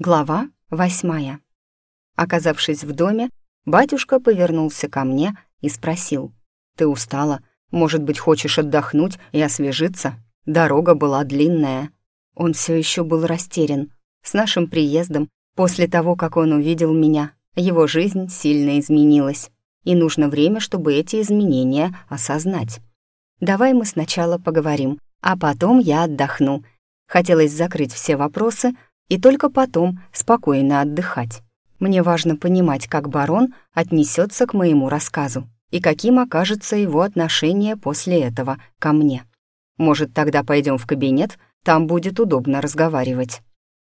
Глава восьмая. Оказавшись в доме, батюшка повернулся ко мне и спросил. «Ты устала? Может быть, хочешь отдохнуть и освежиться? Дорога была длинная». Он все еще был растерян. С нашим приездом, после того, как он увидел меня, его жизнь сильно изменилась, и нужно время, чтобы эти изменения осознать. «Давай мы сначала поговорим, а потом я отдохну». Хотелось закрыть все вопросы — и только потом спокойно отдыхать. Мне важно понимать, как барон отнесется к моему рассказу и каким окажется его отношение после этого ко мне. Может, тогда пойдем в кабинет, там будет удобно разговаривать.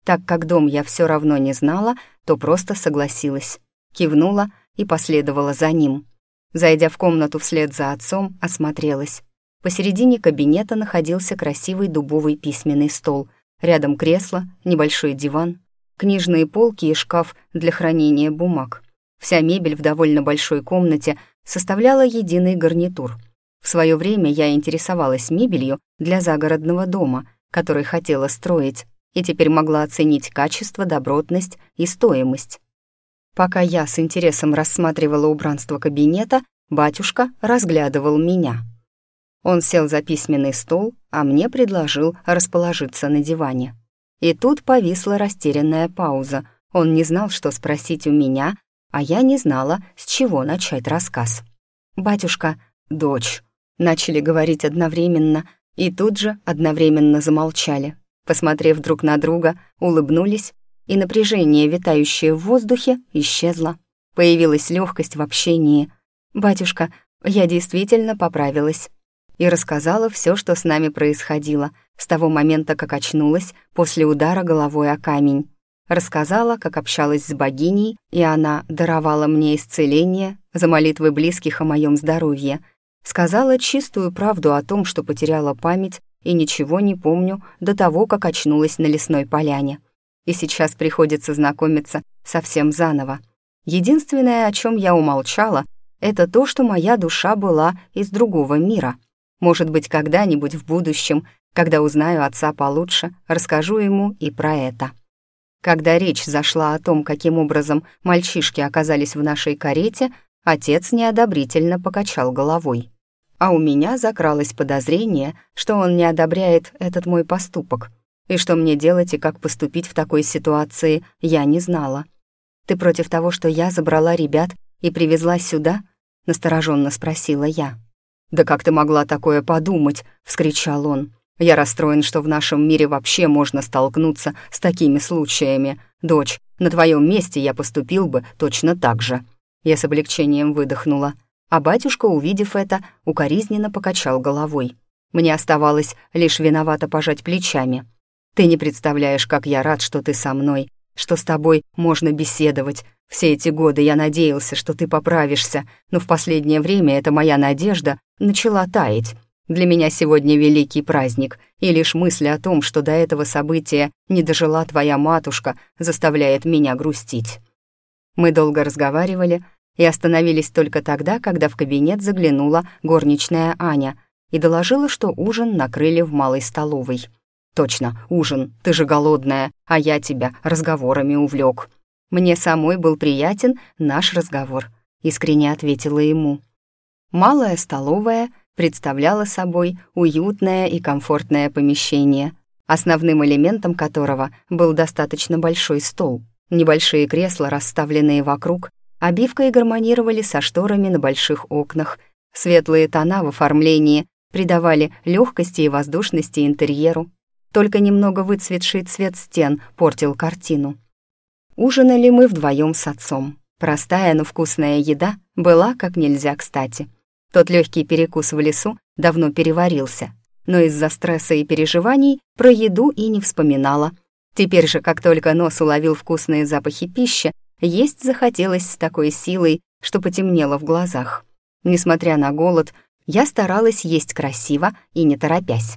Так как дом я все равно не знала, то просто согласилась, кивнула и последовала за ним. Зайдя в комнату вслед за отцом, осмотрелась. Посередине кабинета находился красивый дубовый письменный стол — Рядом кресло, небольшой диван, книжные полки и шкаф для хранения бумаг. Вся мебель в довольно большой комнате составляла единый гарнитур. В свое время я интересовалась мебелью для загородного дома, который хотела строить, и теперь могла оценить качество, добротность и стоимость. Пока я с интересом рассматривала убранство кабинета, батюшка разглядывал меня. Он сел за письменный стол, а мне предложил расположиться на диване. И тут повисла растерянная пауза. Он не знал, что спросить у меня, а я не знала, с чего начать рассказ. «Батюшка, дочь», — начали говорить одновременно, и тут же одновременно замолчали. Посмотрев друг на друга, улыбнулись, и напряжение, витающее в воздухе, исчезло. Появилась легкость в общении. «Батюшка, я действительно поправилась и рассказала все, что с нами происходило, с того момента, как очнулась после удара головой о камень. Рассказала, как общалась с богиней, и она даровала мне исцеление за молитвы близких о моем здоровье. Сказала чистую правду о том, что потеряла память и ничего не помню до того, как очнулась на лесной поляне. И сейчас приходится знакомиться совсем заново. Единственное, о чем я умолчала, это то, что моя душа была из другого мира — может быть, когда-нибудь в будущем, когда узнаю отца получше, расскажу ему и про это. Когда речь зашла о том, каким образом мальчишки оказались в нашей карете, отец неодобрительно покачал головой. А у меня закралось подозрение, что он не одобряет этот мой поступок. И что мне делать и как поступить в такой ситуации, я не знала. «Ты против того, что я забрала ребят и привезла сюда?» — настороженно спросила я. «Да как ты могла такое подумать?» — вскричал он. «Я расстроен, что в нашем мире вообще можно столкнуться с такими случаями. Дочь, на твоем месте я поступил бы точно так же». Я с облегчением выдохнула, а батюшка, увидев это, укоризненно покачал головой. Мне оставалось лишь виновато пожать плечами. «Ты не представляешь, как я рад, что ты со мной, что с тобой можно беседовать. Все эти годы я надеялся, что ты поправишься, но в последнее время эта моя надежда начала таять. Для меня сегодня великий праздник, и лишь мысль о том, что до этого события не дожила твоя матушка, заставляет меня грустить. Мы долго разговаривали и остановились только тогда, когда в кабинет заглянула горничная Аня и доложила, что ужин накрыли в малой столовой. «Точно, ужин, ты же голодная, а я тебя разговорами увлек. Мне самой был приятен наш разговор», — искренне ответила ему. Малая столовая представляла собой уютное и комфортное помещение, основным элементом которого был достаточно большой стол. Небольшие кресла, расставленные вокруг, обивкой гармонировали со шторами на больших окнах. Светлые тона в оформлении придавали легкости и воздушности интерьеру. Только немного выцветший цвет стен портил картину. Ужинали мы вдвоем с отцом. Простая, но вкусная еда была как нельзя кстати. Тот легкий перекус в лесу давно переварился, но из-за стресса и переживаний про еду и не вспоминала. Теперь же, как только нос уловил вкусные запахи пищи, есть захотелось с такой силой, что потемнело в глазах. Несмотря на голод, я старалась есть красиво и не торопясь.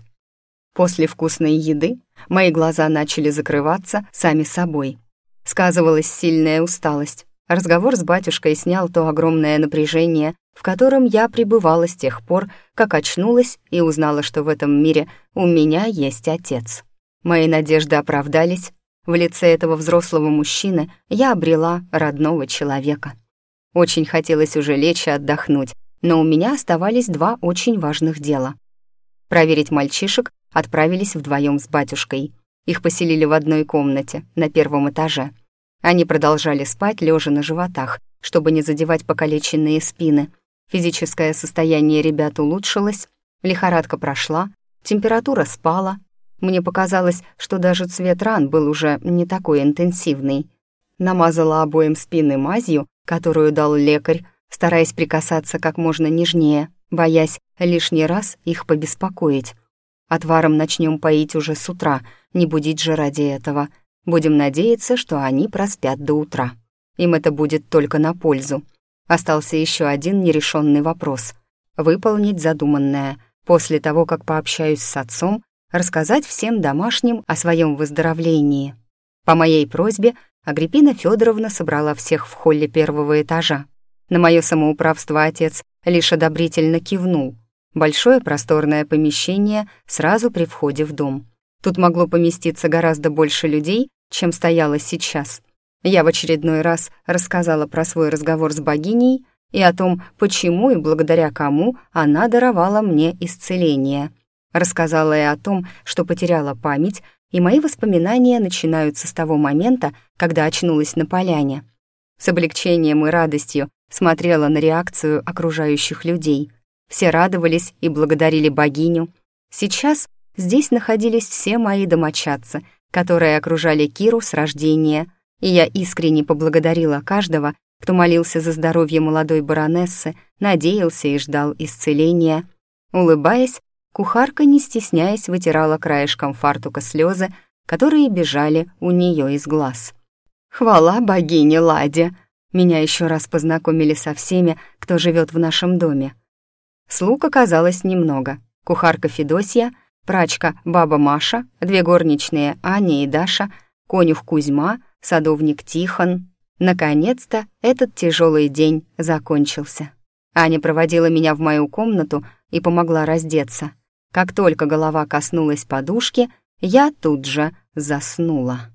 После вкусной еды мои глаза начали закрываться сами собой, Сказывалась сильная усталость. Разговор с батюшкой снял то огромное напряжение, в котором я пребывала с тех пор, как очнулась и узнала, что в этом мире у меня есть отец. Мои надежды оправдались, в лице этого взрослого мужчины я обрела родного человека. Очень хотелось уже лечь и отдохнуть, но у меня оставались два очень важных дела. Проверить мальчишек отправились вдвоем с батюшкой. Их поселили в одной комнате, на первом этаже. Они продолжали спать, лежа на животах, чтобы не задевать покалеченные спины. Физическое состояние ребят улучшилось, лихорадка прошла, температура спала. Мне показалось, что даже цвет ран был уже не такой интенсивный. Намазала обоим спины мазью, которую дал лекарь, стараясь прикасаться как можно нежнее, боясь лишний раз их побеспокоить. Отваром начнем поить уже с утра, не будить же ради этого. Будем надеяться, что они проспят до утра. Им это будет только на пользу. Остался еще один нерешенный вопрос. Выполнить задуманное. После того, как пообщаюсь с отцом, рассказать всем домашним о своем выздоровлении. По моей просьбе Агриппина Федоровна собрала всех в холле первого этажа. На мое самоуправство отец лишь одобрительно кивнул. Большое просторное помещение сразу при входе в дом. Тут могло поместиться гораздо больше людей, чем стояло сейчас. Я в очередной раз рассказала про свой разговор с богиней и о том, почему и благодаря кому она даровала мне исцеление. Рассказала и о том, что потеряла память и мои воспоминания начинаются с того момента, когда очнулась на поляне. С облегчением и радостью смотрела на реакцию окружающих людей. Все радовались и благодарили богиню. Сейчас здесь находились все мои домочадцы, которые окружали Киру с рождения, и я искренне поблагодарила каждого, кто молился за здоровье молодой баронессы, надеялся и ждал исцеления. Улыбаясь, Кухарка, не стесняясь, вытирала краешком фартука слезы, которые бежали у нее из глаз. «Хвала богине Ладе!» Меня еще раз познакомили со всеми, кто живет в нашем доме. Слуг оказалось немного. Кухарка Федосья, прачка баба Маша, две горничные Аня и Даша, конюх Кузьма, садовник Тихон. Наконец-то этот тяжелый день закончился. Аня проводила меня в мою комнату и помогла раздеться. Как только голова коснулась подушки, я тут же заснула.